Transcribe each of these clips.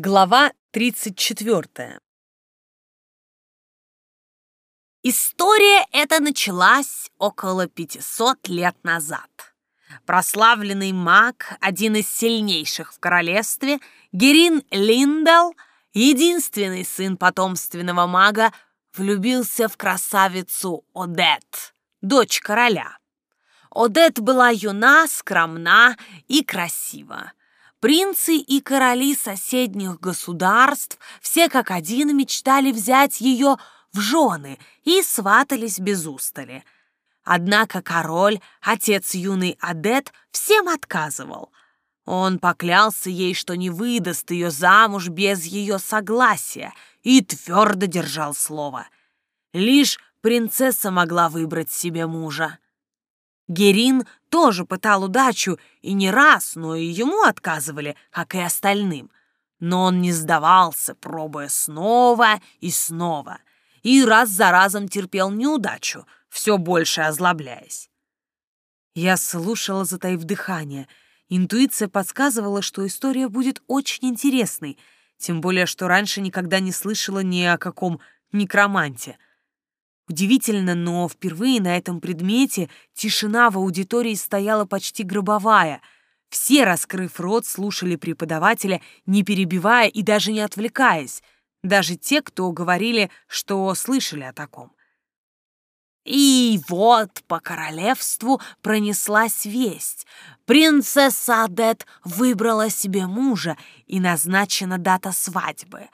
Глава 34. История эта началась около 500 лет назад. Прославленный маг, один из сильнейших в королевстве, Герин Линдал, единственный сын потомственного мага, влюбился в красавицу Одет, дочь короля. Одет была юна, скромна и красива. Принцы и короли соседних государств все как один мечтали взять ее в жены и сватались без устали. Однако король, отец юный Адет, всем отказывал. Он поклялся ей, что не выдаст ее замуж без ее согласия, и твердо держал слово. Лишь принцесса могла выбрать себе мужа. Герин тоже пытал удачу, и не раз, но и ему отказывали, как и остальным. Но он не сдавался, пробуя снова и снова, и раз за разом терпел неудачу, все больше озлобляясь. Я слушала, затаив дыхание. Интуиция подсказывала, что история будет очень интересной, тем более, что раньше никогда не слышала ни о каком некроманте — Удивительно, но впервые на этом предмете тишина в аудитории стояла почти гробовая. Все, раскрыв рот, слушали преподавателя, не перебивая и даже не отвлекаясь, даже те, кто говорили, что слышали о таком. И вот по королевству пронеслась весть. Принцесса Адет выбрала себе мужа, и назначена дата свадьбы.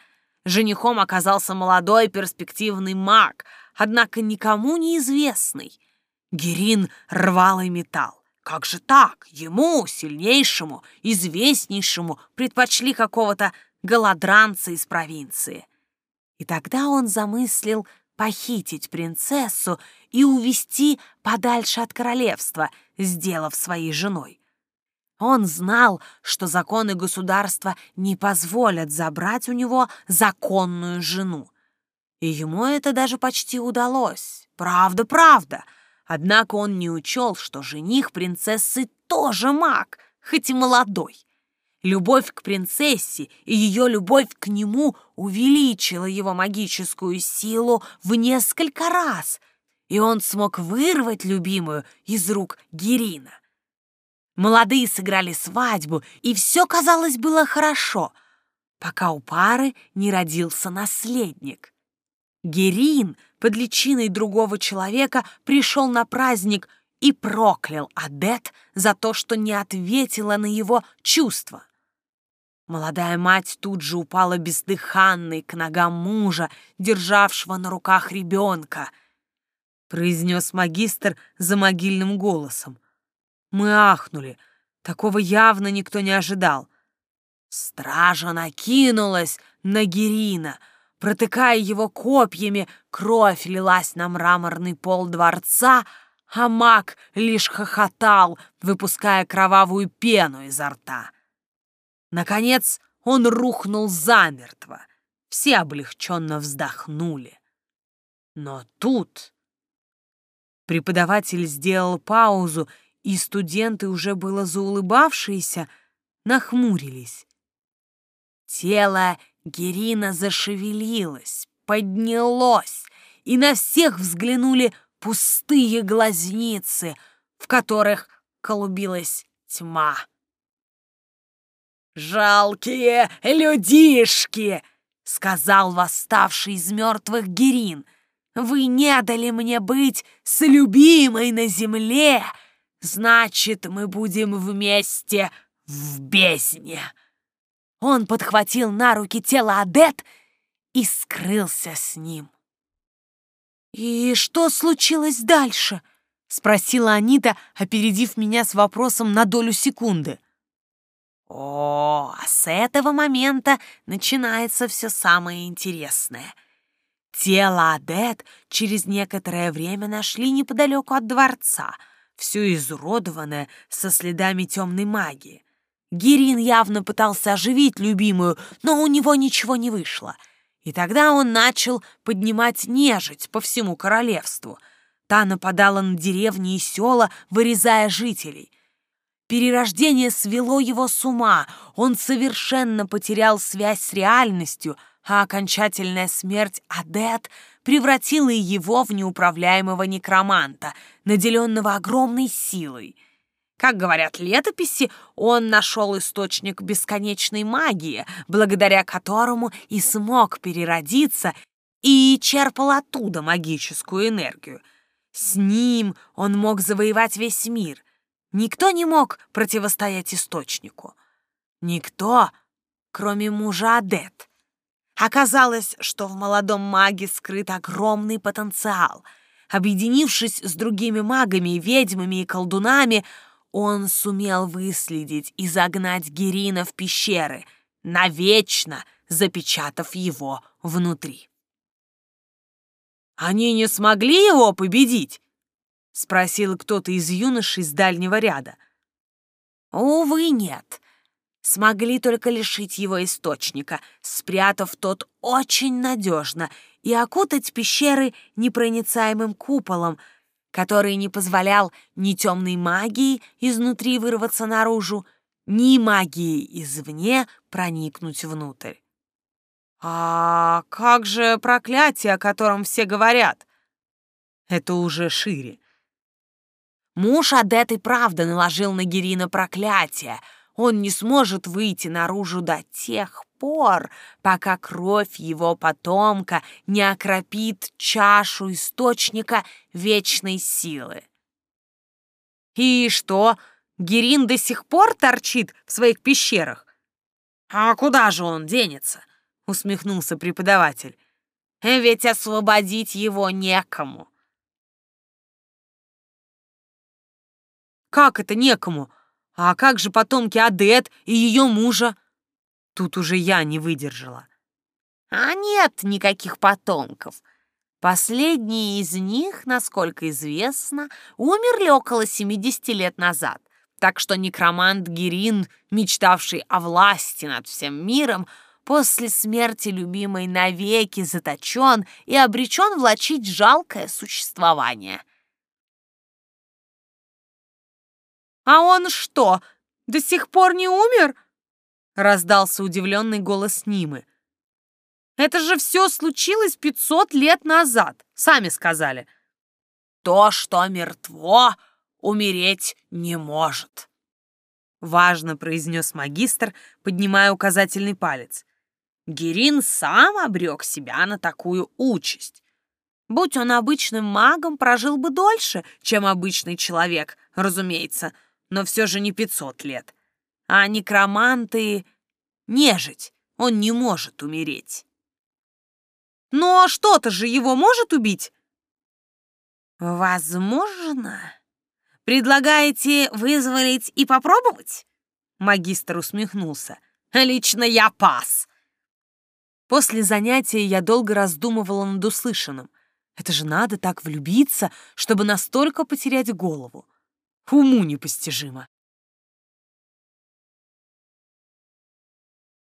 Женихом оказался молодой перспективный маг — однако никому неизвестный. Герин рвал и металл. Как же так? Ему, сильнейшему, известнейшему, предпочли какого-то голодранца из провинции. И тогда он замыслил похитить принцессу и увести подальше от королевства, сделав своей женой. Он знал, что законы государства не позволят забрать у него законную жену. И ему это даже почти удалось. Правда, правда. Однако он не учел, что жених принцессы тоже маг, хоть и молодой. Любовь к принцессе и ее любовь к нему увеличила его магическую силу в несколько раз, и он смог вырвать любимую из рук Герина. Молодые сыграли свадьбу, и все, казалось, было хорошо, пока у пары не родился наследник. Герин под личиной другого человека пришел на праздник и проклял Адет за то, что не ответила на его чувства. Молодая мать тут же упала бездыханной к ногам мужа, державшего на руках ребенка, произнес магистр за могильным голосом. Мы ахнули, такого явно никто не ожидал. Стража накинулась на Герина — Протыкая его копьями, кровь лилась на мраморный пол дворца, а маг лишь хохотал, выпуская кровавую пену изо рта. Наконец он рухнул замертво. Все облегченно вздохнули. Но тут... Преподаватель сделал паузу, и студенты, уже было заулыбавшиеся, нахмурились. Тело Герина зашевелилась, поднялось, и на всех взглянули пустые глазницы, в которых колубилась тьма. «Жалкие людишки!» — сказал восставший из мертвых Герин. «Вы не дали мне быть с любимой на земле, значит, мы будем вместе в бездне!» Он подхватил на руки тело Адет и скрылся с ним. «И что случилось дальше?» — спросила Анита, опередив меня с вопросом на долю секунды. «О, а с этого момента начинается все самое интересное. Тело Адет через некоторое время нашли неподалеку от дворца, все изуродованное, со следами темной магии. Гирин явно пытался оживить любимую, но у него ничего не вышло. И тогда он начал поднимать нежить по всему королевству. Та нападала на деревни и села, вырезая жителей. Перерождение свело его с ума. Он совершенно потерял связь с реальностью, а окончательная смерть Адет превратила его в неуправляемого некроманта, наделенного огромной силой. Как говорят летописи, он нашел источник бесконечной магии, благодаря которому и смог переродиться и черпал оттуда магическую энергию. С ним он мог завоевать весь мир. Никто не мог противостоять источнику. Никто, кроме мужа Адет. Оказалось, что в молодом маге скрыт огромный потенциал. Объединившись с другими магами, ведьмами и колдунами, он сумел выследить и загнать Герина в пещеры, навечно запечатав его внутри. «Они не смогли его победить?» — спросил кто-то из юношей с дальнего ряда. «Увы, нет. Смогли только лишить его источника, спрятав тот очень надежно и окутать пещеры непроницаемым куполом — который не позволял ни темной магии изнутри вырваться наружу, ни магии извне проникнуть внутрь. «А как же проклятие, о котором все говорят?» Это уже шире. Муж Адет и правда наложил на Герина проклятие. Он не сможет выйти наружу до тех пор, пока кровь его потомка не окропит чашу источника вечной силы. И что, Герин до сих пор торчит в своих пещерах? А куда же он денется? Усмехнулся преподаватель. Ведь освободить его некому. Как это некому? А как же потомки Адет и ее мужа? Тут уже я не выдержала. А нет никаких потомков. Последний из них, насколько известно, умерли около 70 лет назад. Так что некромант Герин, мечтавший о власти над всем миром, после смерти любимой навеки заточен и обречен влачить жалкое существование. «А он что, до сих пор не умер?» Раздался удивленный голос Нимы. «Это же все случилось пятьсот лет назад, сами сказали». «То, что мертво, умереть не может», — важно произнес магистр, поднимая указательный палец. Герин сам обрек себя на такую участь. Будь он обычным магом, прожил бы дольше, чем обычный человек, разумеется, но все же не пятьсот лет а некроманты — нежить, он не может умереть. Но что-то же его может убить? Возможно. Предлагаете вызволить и попробовать? Магистр усмехнулся. Лично я пас. После занятия я долго раздумывала над услышанным. Это же надо так влюбиться, чтобы настолько потерять голову. Уму непостижимо.